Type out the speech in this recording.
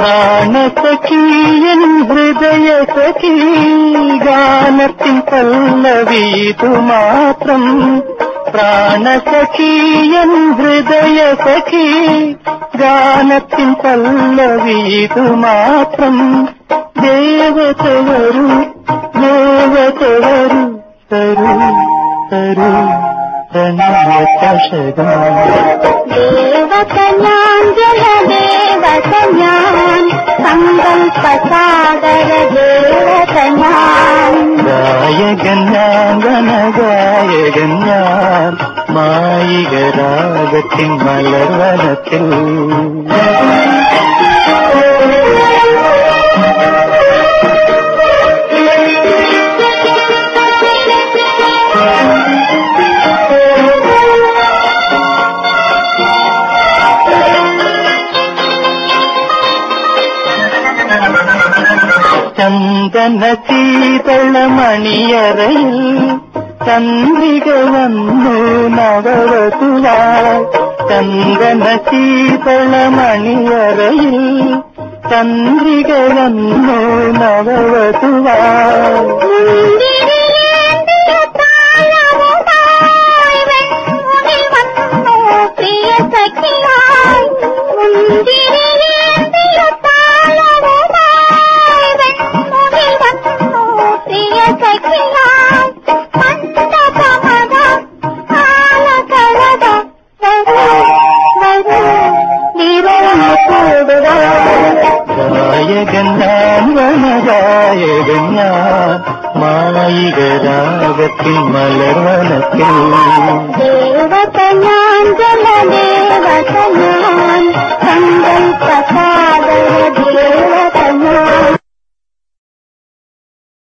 പ്രാണസഖീയൻ ഹൃദയ സഖീ ഗാനത്തിൻ പല്ലവീതു മാത്രം. പ്രാണസഖീയൻ ഹൃദയ സഖീ ഗാനത്തിൻ പല്ലവീതു മാത്രം. ദേവത വരൂ ദേവത വരൂ തരൂ തരൂ പ്രണയ ചഷകം ദേവത ഞാൻ ജലദേവത ഞാൻ സങ്കൽപ്പസാഗര ദേവത ഞാൻ ഗായകൻ ഞാൻ ഗണഗായകൻ ഞാൻ മായികരാഗത്തിൻ മലർവനത്തിൽ ചന്ദന ശീതള മണിയറയിൽ ചന്ദ്രിക വന്നു നവവധുവായി ചന്ദന ചന്ദ്രിക വന്നു നവവധുവായി மாயிகராகத்தில் மலர்வனத்தில் தேவதனான் ஜலதேவதனான் தங்கள்